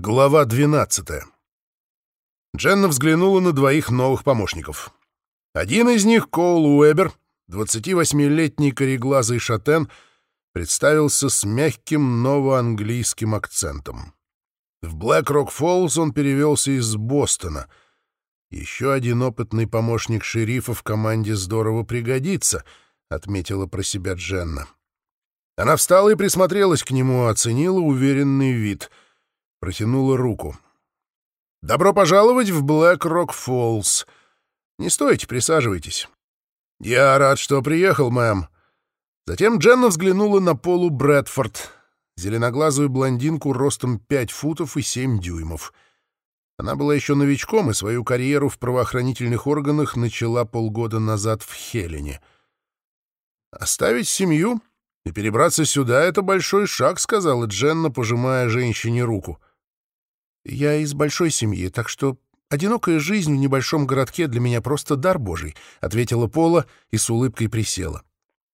Глава 12 Дженна взглянула на двоих новых помощников. Один из них, Коул Уэбер, 28-летний кореглазый шатен, представился с мягким новоанглийским акцентом. В Блэк-Рок-Фоллс он перевелся из Бостона. Еще один опытный помощник шерифа в команде здорово пригодится, отметила про себя Дженна. Она встала и присмотрелась к нему, оценила уверенный вид — протянула руку. «Добро пожаловать в Блэк-Рок-Фоллс. Не стойте, присаживайтесь». «Я рад, что приехал, мэм». Затем Дженна взглянула на Полу Брэдфорд, зеленоглазую блондинку ростом 5 футов и 7 дюймов. Она была еще новичком и свою карьеру в правоохранительных органах начала полгода назад в Хелене. Оставить семью и перебраться сюда — это большой шаг, — сказала Дженна, пожимая женщине руку. Я из большой семьи, так что одинокая жизнь в небольшом городке для меня просто дар божий», — ответила Пола и с улыбкой присела.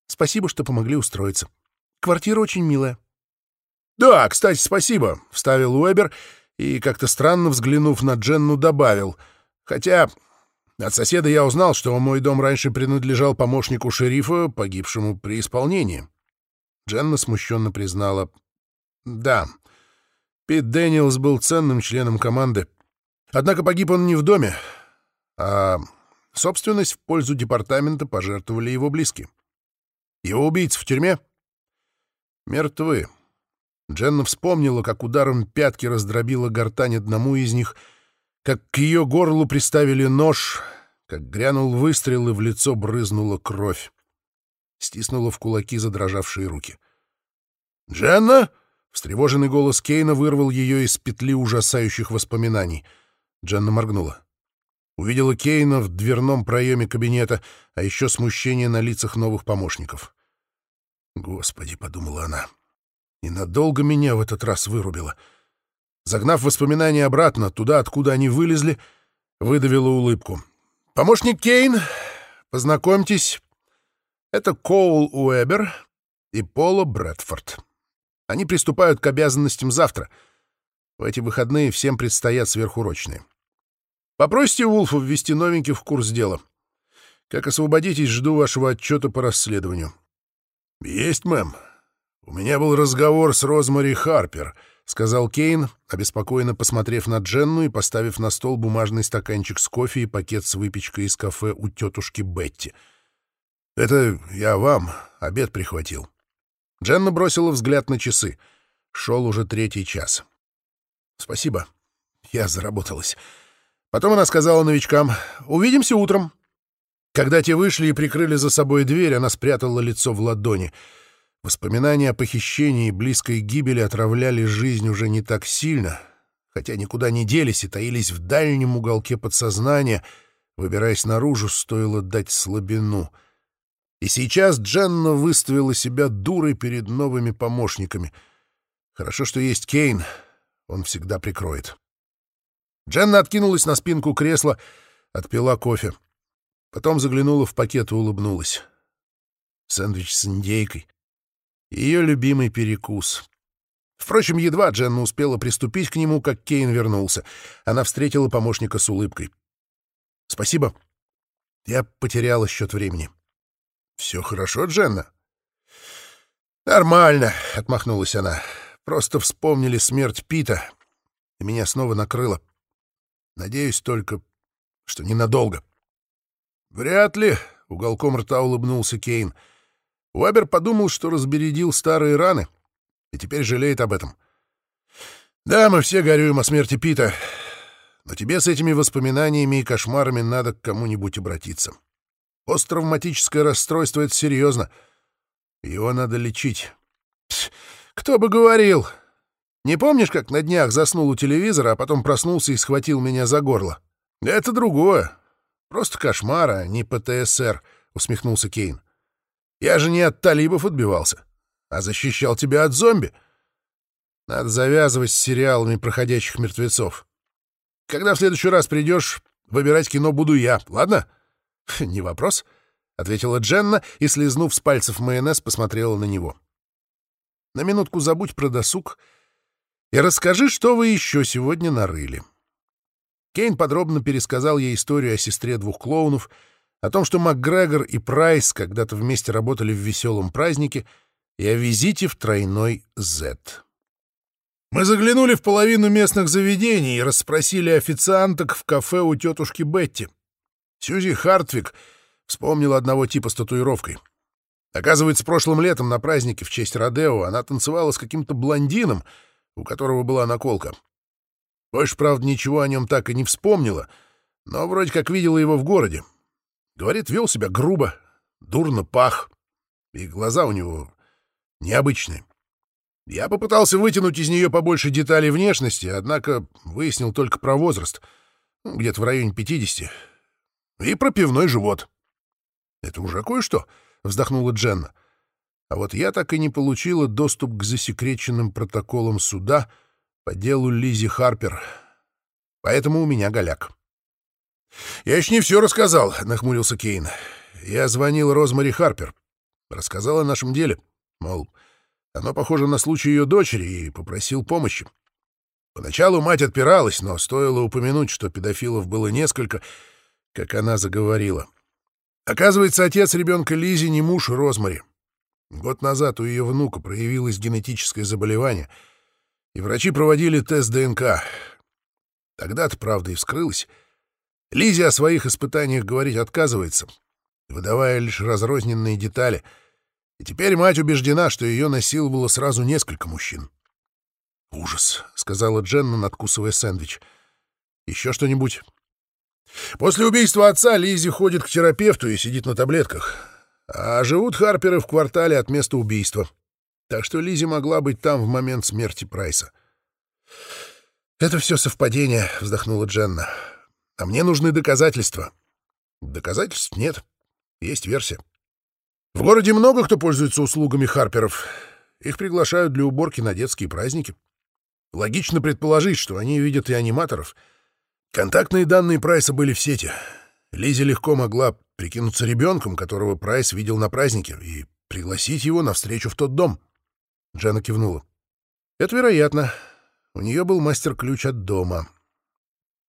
«Спасибо, что помогли устроиться. Квартира очень милая». «Да, кстати, спасибо», — вставил Уэбер и, как-то странно взглянув на Дженну, добавил. «Хотя от соседа я узнал, что мой дом раньше принадлежал помощнику шерифа, погибшему при исполнении». Дженна смущенно признала. «Да, Пит Дэниелс был ценным членом команды. Однако погиб он не в доме, а собственность в пользу департамента пожертвовали его близкие. Его убийцы в тюрьме? Мертвы. Дженна вспомнила, как ударом пятки раздробила гортань одному из них, как к ее горлу приставили нож, как грянул выстрел и в лицо брызнула кровь. Стиснула в кулаки задрожавшие руки. «Дженна!» Встревоженный голос Кейна вырвал ее из петли ужасающих воспоминаний. Дженна моргнула. Увидела Кейна в дверном проеме кабинета, а еще смущение на лицах новых помощников. «Господи», — подумала она, — «и надолго меня в этот раз вырубило». Загнав воспоминания обратно, туда, откуда они вылезли, выдавила улыбку. «Помощник Кейн, познакомьтесь, это Коул Уэбер и Пола Брэдфорд». Они приступают к обязанностям завтра. В эти выходные всем предстоят сверхурочные. Попросите Вулфа ввести новеньких в курс дела. Как освободитесь, жду вашего отчета по расследованию. — Есть, мэм. У меня был разговор с Розмари Харпер, — сказал Кейн, обеспокоенно посмотрев на Дженну и поставив на стол бумажный стаканчик с кофе и пакет с выпечкой из кафе у тетушки Бетти. — Это я вам обед прихватил. Дженна бросила взгляд на часы. Шел уже третий час. «Спасибо. Я заработалась». Потом она сказала новичкам «Увидимся утром». Когда те вышли и прикрыли за собой дверь, она спрятала лицо в ладони. Воспоминания о похищении и близкой гибели отравляли жизнь уже не так сильно, хотя никуда не делись и таились в дальнем уголке подсознания. Выбираясь наружу, стоило дать слабину — и сейчас Дженна выставила себя дурой перед новыми помощниками. Хорошо, что есть Кейн, он всегда прикроет. Дженна откинулась на спинку кресла, отпила кофе. Потом заглянула в пакет и улыбнулась. Сэндвич с индейкой. Ее любимый перекус. Впрочем, едва Дженна успела приступить к нему, как Кейн вернулся. Она встретила помощника с улыбкой. «Спасибо. Я потеряла счет времени». «Все хорошо, Дженна?» «Нормально», — отмахнулась она. «Просто вспомнили смерть Пита, и меня снова накрыло. Надеюсь только, что ненадолго». «Вряд ли», — уголком рта улыбнулся Кейн. Уэбер подумал, что разбередил старые раны, и теперь жалеет об этом. «Да, мы все горюем о смерти Пита, но тебе с этими воспоминаниями и кошмарами надо к кому-нибудь обратиться». Посттравматическое расстройство — это серьезно. Его надо лечить. Пс, кто бы говорил. Не помнишь, как на днях заснул у телевизора, а потом проснулся и схватил меня за горло? Это другое. Просто кошмар, а не ПТСР, — усмехнулся Кейн. Я же не от талибов отбивался, а защищал тебя от зомби. Надо завязывать с сериалами проходящих мертвецов. Когда в следующий раз придешь, выбирать кино буду я, ладно? —— Не вопрос, — ответила Дженна и, слезнув с пальцев майонез, посмотрела на него. — На минутку забудь про досуг И расскажи, что вы еще сегодня нарыли». Кейн подробно пересказал ей историю о сестре двух клоунов, о том, что МакГрегор и Прайс когда-то вместе работали в веселом празднике, и о визите в тройной Z. Мы заглянули в половину местных заведений и расспросили официанток в кафе у тетушки Бетти. Сьюзи Хартвик вспомнила одного типа с татуировкой. Оказывается, прошлым летом на празднике в честь Родео она танцевала с каким-то блондином, у которого была наколка. Больше, правда, ничего о нем так и не вспомнила, но вроде как видела его в городе. Говорит, вел себя грубо, дурно пах, и глаза у него необычные. Я попытался вытянуть из нее побольше деталей внешности, однако выяснил только про возраст, ну, где-то в районе 50, и про пивной живот. «Это уже кое-что», — вздохнула Дженна. А вот я так и не получила доступ к засекреченным протоколам суда по делу Лизи Харпер, поэтому у меня голяк. «Я еще не все рассказал», — нахмурился Кейн. «Я звонил Розмари Харпер. Рассказал о нашем деле. Мол, оно похоже на случай ее дочери и попросил помощи. Поначалу мать отпиралась, но стоило упомянуть, что педофилов было несколько, как она заговорила. Оказывается, отец ребенка Лизи не муж Розмари. Год назад у ее внука проявилось генетическое заболевание, и врачи проводили тест ДНК. Тогда-то правда и вскрылась. Лизи о своих испытаниях говорить отказывается, выдавая лишь разрозненные детали. И теперь мать убеждена, что ее насиловало сразу несколько мужчин. «Ужас», — сказала Дженна, надкусывая сэндвич. «Еще что-нибудь?» После убийства отца Лизи ходит к терапевту и сидит на таблетках. А живут Харперы в квартале от места убийства. Так что Лизи могла быть там в момент смерти Прайса. «Это все совпадение», — вздохнула Дженна. А мне нужны доказательства. Доказательств нет. Есть версия. В городе много кто пользуется услугами Харперов. Их приглашают для уборки на детские праздники. Логично предположить, что они видят и аниматоров. Контактные данные Прайса были в сети. Лизи легко могла прикинуться ребенком, которого Прайс видел на празднике, и пригласить его на встречу в тот дом. Джана кивнула. Это вероятно. У нее был мастер-ключ от дома.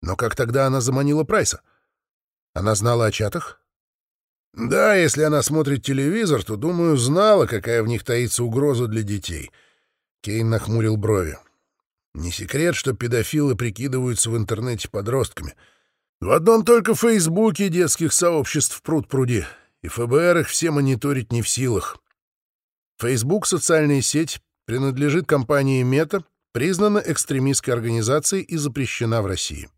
Но как тогда она заманила Прайса? Она знала о чатах? Да, если она смотрит телевизор, то, думаю, знала, какая в них таится угроза для детей. Кейн нахмурил брови. Не секрет, что педофилы прикидываются в интернете подростками. В одном только Фейсбуке детских сообществ пруд пруди, и ФБР их все мониторить не в силах. Фейсбук — социальная сеть, принадлежит компании Мета, признана экстремистской организацией и запрещена в России.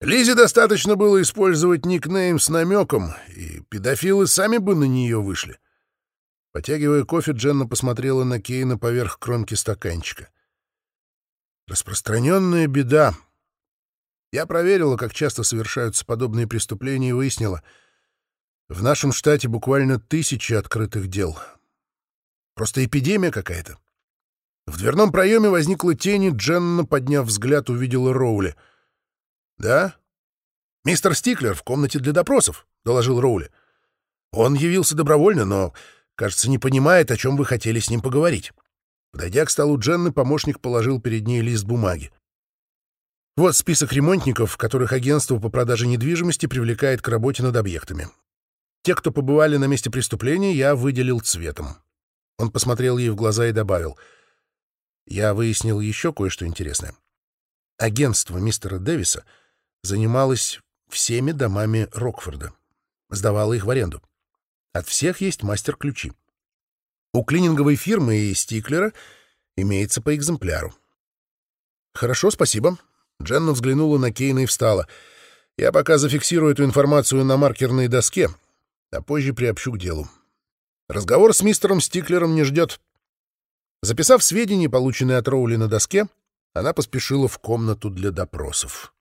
Лизе достаточно было использовать никнейм с намеком, и педофилы сами бы на нее вышли. Потягивая кофе, Дженна посмотрела на Кейна поверх кромки стаканчика. Распространенная беда. Я проверила, как часто совершаются подобные преступления, и выяснила, в нашем штате буквально тысячи открытых дел. Просто эпидемия какая-то. В дверном проеме возникла тень, и Дженна, подняв взгляд, увидела Роули — «Да?» «Мистер Стиклер в комнате для допросов», — доложил Роули. «Он явился добровольно, но, кажется, не понимает, о чем вы хотели с ним поговорить». Подойдя к столу Дженны, помощник положил перед ней лист бумаги. Вот список ремонтников, которых агентство по продаже недвижимости привлекает к работе над объектами. Те, кто побывали на месте преступления, я выделил цветом. Он посмотрел ей в глаза и добавил. Я выяснил еще кое-что интересное. Агентство мистера Дэвиса — занималась всеми домами Рокфорда, сдавала их в аренду. От всех есть мастер-ключи. У клининговой фирмы и Стиклера имеется по экземпляру. «Хорошо, спасибо». Дженна взглянула на Кейна и встала. «Я пока зафиксирую эту информацию на маркерной доске, а позже приобщу к делу. Разговор с мистером Стиклером не ждет». Записав сведения, полученные от Роули на доске, она поспешила в комнату для допросов.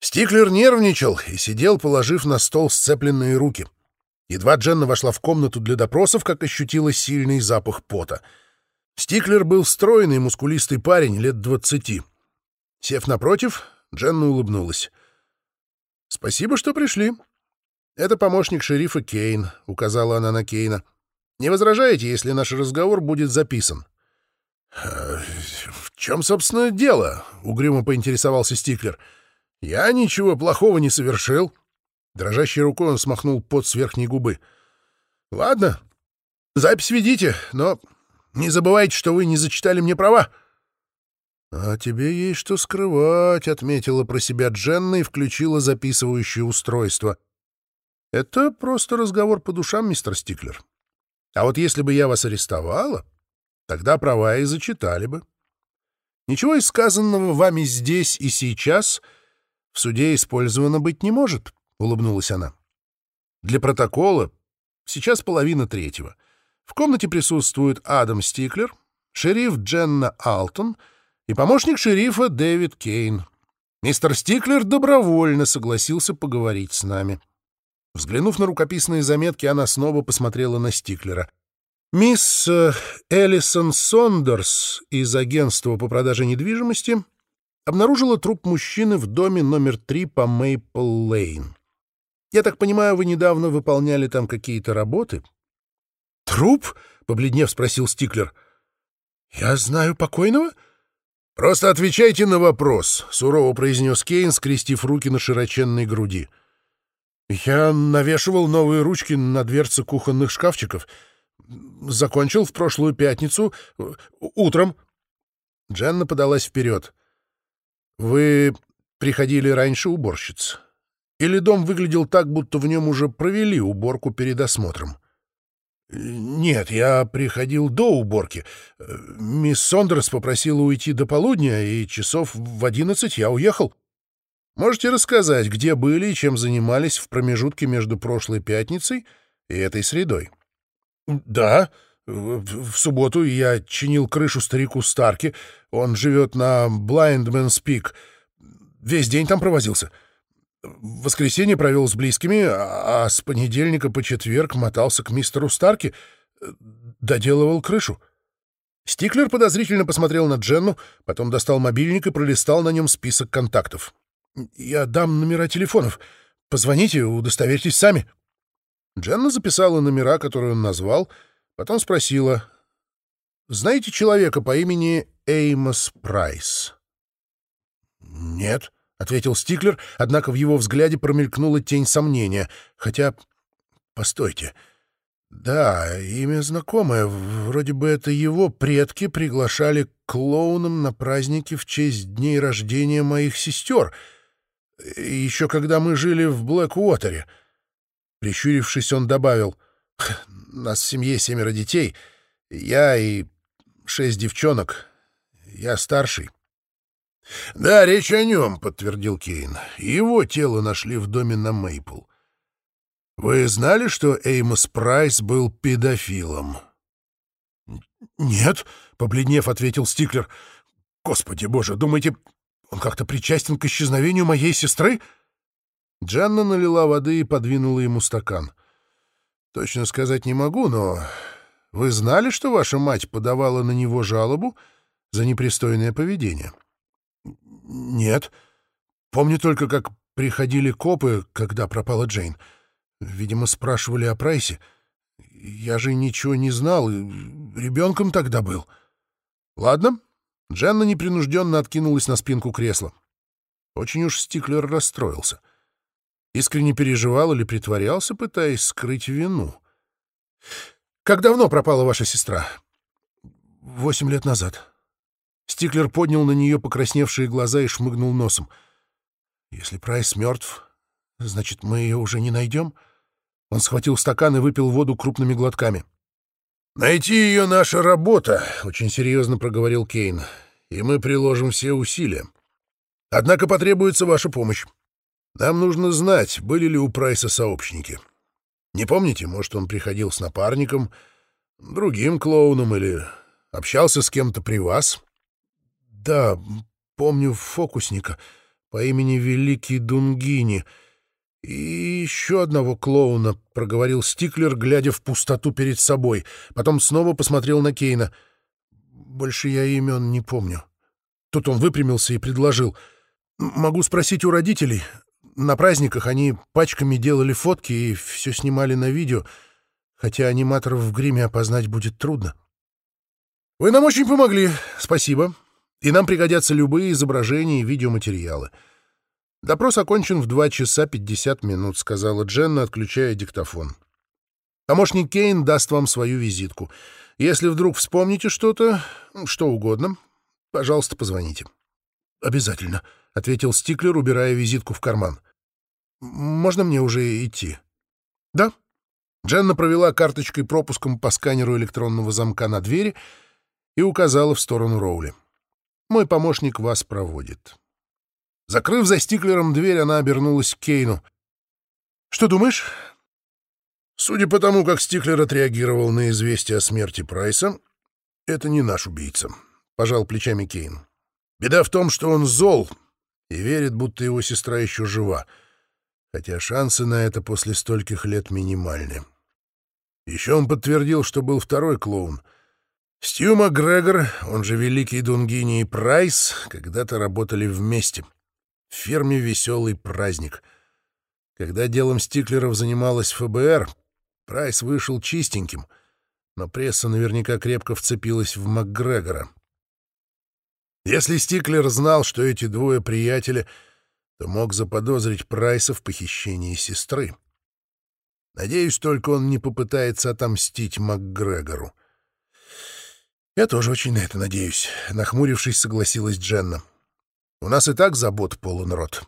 Стиклер нервничал и сидел, положив на стол сцепленные руки. Едва Дженна вошла в комнату для допросов, как ощутила сильный запах пота. Стиклер был стройный, мускулистый парень, лет двадцати. Сев напротив, Дженна улыбнулась. «Спасибо, что пришли. Это помощник шерифа Кейн», — указала она на Кейна. «Не возражаете, если наш разговор будет записан?» «В чем, собственно, дело?» — угрюмо поинтересовался Стиклер. «Я ничего плохого не совершил». Дрожащей рукой он смахнул пот с верхней губы. «Ладно, запись ведите, но не забывайте, что вы не зачитали мне права». «А тебе есть что скрывать», — отметила про себя Дженна и включила записывающее устройство. «Это просто разговор по душам, мистер Стиклер. А вот если бы я вас арестовала, тогда права и зачитали бы. Ничего из сказанного вами здесь и сейчас в суде использовано быть не может», — улыбнулась она. «Для протокола сейчас половина третьего. В комнате присутствуют Адам Стиклер, шериф Дженна Алтон — и помощник шерифа Дэвид Кейн. Мистер Стиклер добровольно согласился поговорить с нами. Взглянув на рукописные заметки, она снова посмотрела на Стиклера. «Мисс Эллисон Сондерс из агентства по продаже недвижимости обнаружила труп мужчины в доме номер три по Мейпл-Лейн. Я так понимаю, вы недавно выполняли там какие-то работы?» «Труп?» — побледнев спросил Стиклер. «Я знаю покойного?» «Просто отвечайте на вопрос», — сурово произнес Кейн, скрестив руки на широченной груди. «Я навешивал новые ручки на дверцы кухонных шкафчиков. Закончил в прошлую пятницу. Утром». Дженна подалась вперед. «Вы приходили раньше уборщиц? Или дом выглядел так, будто в нем уже провели уборку перед осмотром?» «Нет, я приходил до уборки. Мисс Сондерс попросила уйти до полудня, и часов в одиннадцать я уехал. Можете рассказать, где были и чем занимались в промежутке между прошлой пятницей и этой средой?» «Да. В субботу я чинил крышу старику Старки. Он живет на Блайндменс Пик. Весь день там провозился». В воскресенье провел с близкими, а с понедельника по четверг мотался к мистеру Старки, доделывал крышу. Стиклер подозрительно посмотрел на Дженну, потом достал мобильник и пролистал на нем список контактов. «Я дам номера телефонов. Позвоните, удостоверьтесь сами». Дженна записала номера, которые он назвал, потом спросила. «Знаете человека по имени Эймос Прайс?» «Нет». — ответил Стиклер, однако в его взгляде промелькнула тень сомнения. Хотя... Постойте. Да, имя знакомое. Вроде бы это его предки приглашали клоуном на праздники в честь дней рождения моих сестер. Еще когда мы жили в Блэк-Уотере. Прищурившись, он добавил. Нас в семье семеро детей. Я и шесть девчонок. Я старший. «Да, речь о нем», — подтвердил Кейн. «Его тело нашли в доме на Мейпл. Вы знали, что Эймос Прайс был педофилом?» «Нет», — побледнев, ответил Стиклер. «Господи боже, думаете, он как-то причастен к исчезновению моей сестры?» Джанна налила воды и подвинула ему стакан. «Точно сказать не могу, но вы знали, что ваша мать подавала на него жалобу за непристойное поведение?» «Нет. Помню только, как приходили копы, когда пропала Джейн. Видимо, спрашивали о Прайсе. Я же ничего не знал, ребенком тогда был. Ладно». Дженна непринужденно откинулась на спинку кресла. Очень уж Стиклер расстроился. Искренне переживал или притворялся, пытаясь скрыть вину. «Как давно пропала ваша сестра?» «Восемь лет назад». Стиклер поднял на нее покрасневшие глаза и шмыгнул носом. «Если Прайс мертв, значит, мы ее уже не найдем?» Он схватил стакан и выпил воду крупными глотками. «Найти ее наша работа», — очень серьезно проговорил Кейн, — «и мы приложим все усилия. Однако потребуется ваша помощь. Нам нужно знать, были ли у Прайса сообщники. Не помните, может, он приходил с напарником, другим клоуном или общался с кем-то при вас?» Да, помню фокусника по имени Великий Дунгини. И еще одного клоуна, — проговорил Стиклер, глядя в пустоту перед собой. Потом снова посмотрел на Кейна. Больше я имен не помню. Тут он выпрямился и предложил. Могу спросить у родителей. На праздниках они пачками делали фотки и все снимали на видео, хотя аниматоров в гриме опознать будет трудно. Вы нам очень помогли, спасибо. И нам пригодятся любые изображения и видеоматериалы. Допрос окончен в 2 часа 50 минут, сказала Дженна, отключая диктофон. Помощник Кейн даст вам свою визитку. Если вдруг вспомните что-то, что угодно, пожалуйста, позвоните. Обязательно, ответил Стиклер, убирая визитку в карман. Можно мне уже идти? Да. Дженна провела карточкой пропуском по сканеру электронного замка на двери и указала в сторону Роули. Мой помощник вас проводит. Закрыв за Стиклером дверь, она обернулась к Кейну. «Что думаешь?» «Судя по тому, как Стиклер отреагировал на известие о смерти Прайса, это не наш убийца», — пожал плечами Кейн. «Беда в том, что он зол и верит, будто его сестра еще жива, хотя шансы на это после стольких лет минимальны. Еще он подтвердил, что был второй клоун — Стью МакГрегор, он же Великий Дунгини и Прайс, когда-то работали вместе. В фирме «Веселый праздник». Когда делом Стиклеров занималась ФБР, Прайс вышел чистеньким, но пресса наверняка крепко вцепилась в МакГрегора. Если Стиклер знал, что эти двое приятеля, то мог заподозрить Прайса в похищении сестры. Надеюсь, только он не попытается отомстить МакГрегору. «Я тоже очень на это надеюсь», — нахмурившись, согласилась Дженна. «У нас и так забот полон рот».